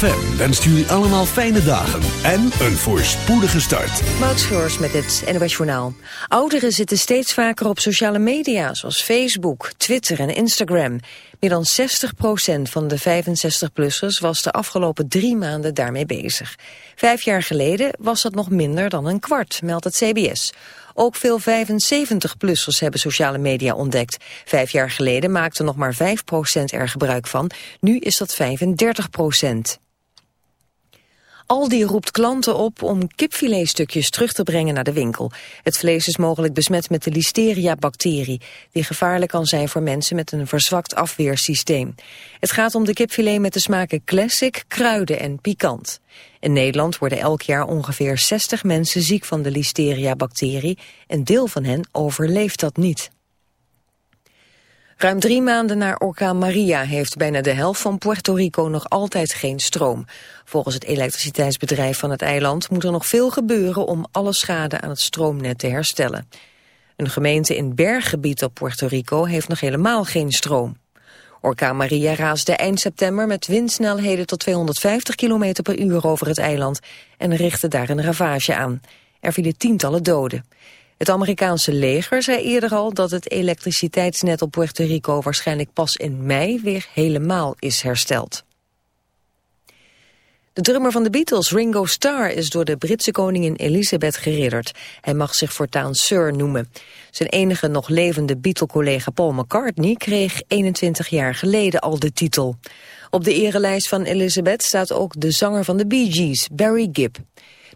ZFM wenst jullie allemaal fijne dagen en een voorspoedige start. Moutscheurs met het NOS Journaal. Ouderen zitten steeds vaker op sociale media, zoals Facebook, Twitter en Instagram. Meer dan 60% van de 65-plussers was de afgelopen drie maanden daarmee bezig. Vijf jaar geleden was dat nog minder dan een kwart, meldt het CBS. Ook veel 75-plussers hebben sociale media ontdekt. Vijf jaar geleden maakten nog maar 5% er gebruik van. Nu is dat 35 Aldi roept klanten op om kipfiletstukjes terug te brengen naar de winkel. Het vlees is mogelijk besmet met de listeria-bacterie... die gevaarlijk kan zijn voor mensen met een verzwakt afweersysteem. Het gaat om de kipfilet met de smaken classic, kruiden en pikant. In Nederland worden elk jaar ongeveer 60 mensen ziek van de listeria-bacterie. Een deel van hen overleeft dat niet. Ruim drie maanden na orkaan Maria heeft bijna de helft van Puerto Rico nog altijd geen stroom. Volgens het elektriciteitsbedrijf van het eiland moet er nog veel gebeuren om alle schade aan het stroomnet te herstellen. Een gemeente in berggebied op Puerto Rico heeft nog helemaal geen stroom. Orkaan Maria raasde eind september met windsnelheden tot 250 km per uur over het eiland en richtte daar een ravage aan. Er vielen tientallen doden. Het Amerikaanse leger zei eerder al dat het elektriciteitsnet op Puerto Rico waarschijnlijk pas in mei weer helemaal is hersteld. De drummer van de Beatles, Ringo Starr, is door de Britse koningin Elizabeth geridderd. Hij mag zich voortaan Sir noemen. Zijn enige nog levende Beatle-collega Paul McCartney kreeg 21 jaar geleden al de titel. Op de erelijst van Elizabeth staat ook de zanger van de Bee Gees, Barry Gibb.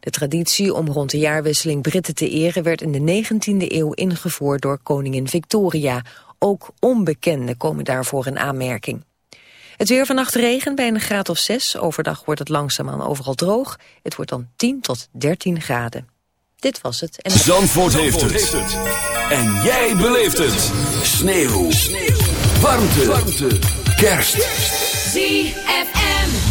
De traditie om rond de jaarwisseling Britten te eren werd in de 19e eeuw ingevoerd door koningin Victoria. Ook onbekenden komen daarvoor in aanmerking. Het weer vannacht regen bij een graad of 6. Overdag wordt het langzaamaan overal droog. Het wordt dan 10 tot 13 graden. Dit was het. En... Zandvoort, heeft, het. En jij beleeft het. Sneeuw. Sneeuw. Warmte. Warmte. Kerst. ZFM.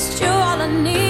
promised you all I need.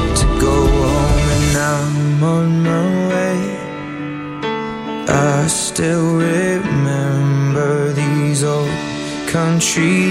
tree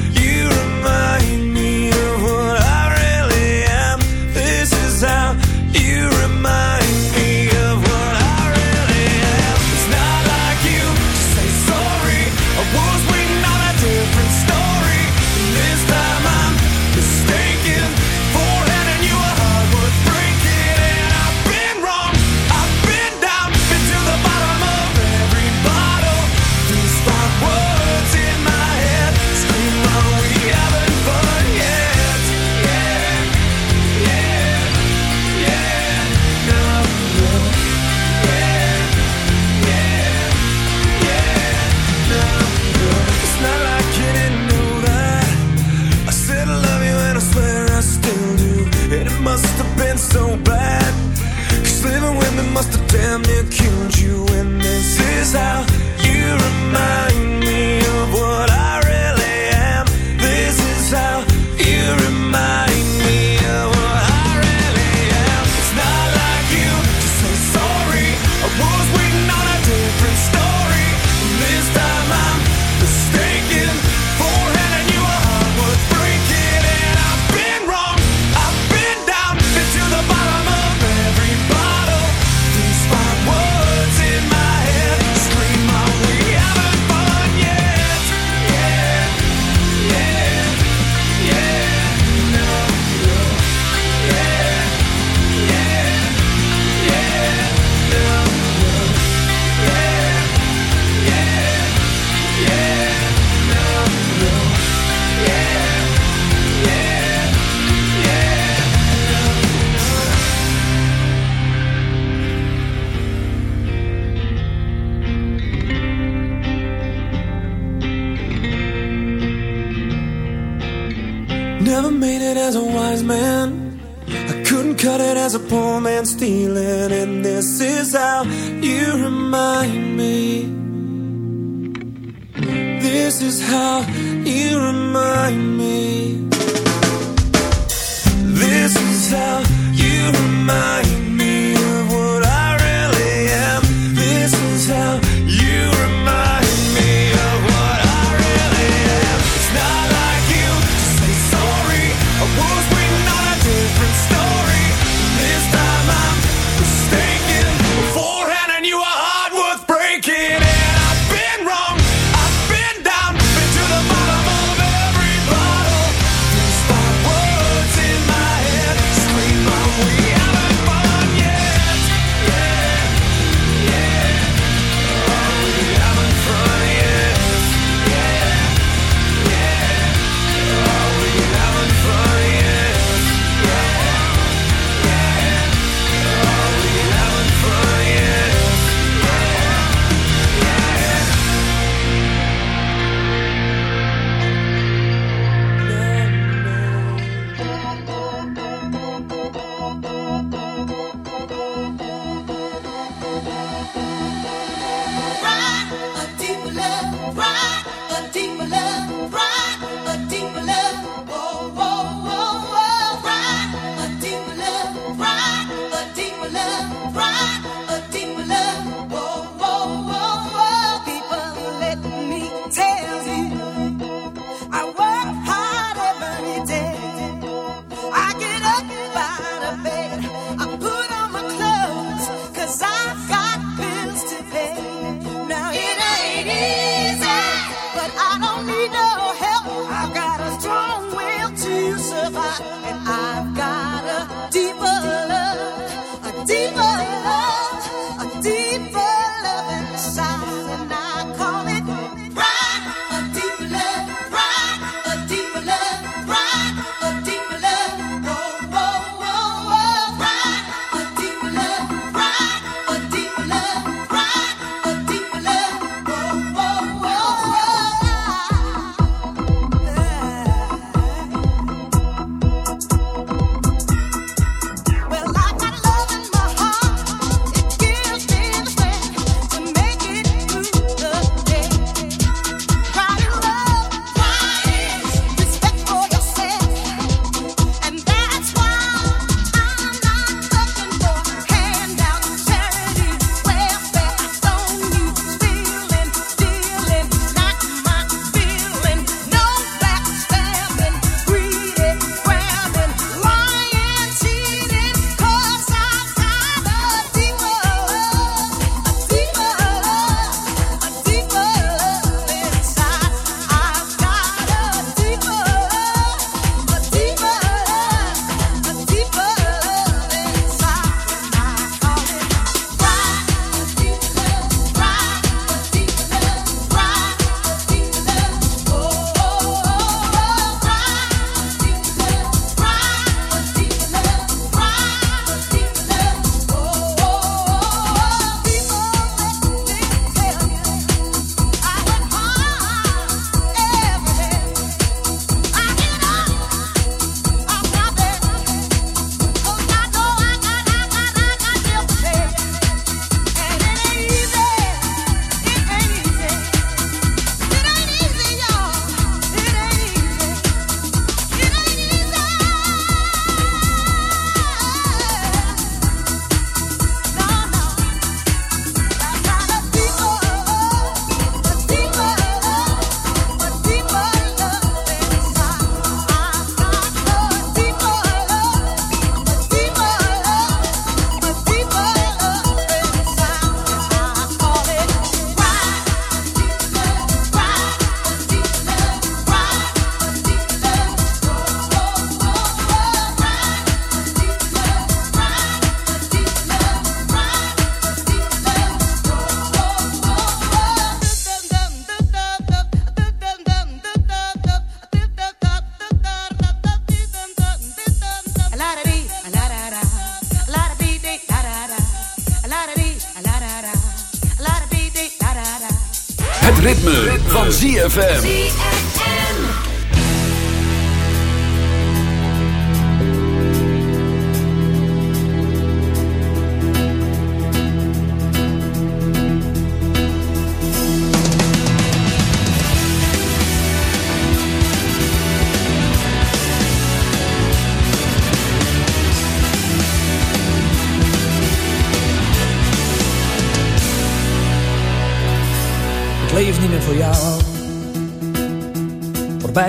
ZFM.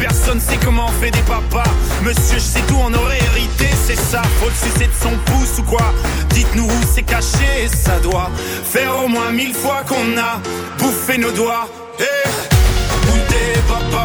personne sait comment on fait des papas. Monsieur, je sais tout, on aurait hérité, c'est ça. Faut le sucer de son pouce ou quoi? Dites-nous où c'est caché, ça doit Faire au moins mille fois qu'on a bouffé nos doigts. Eh papa,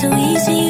So easy,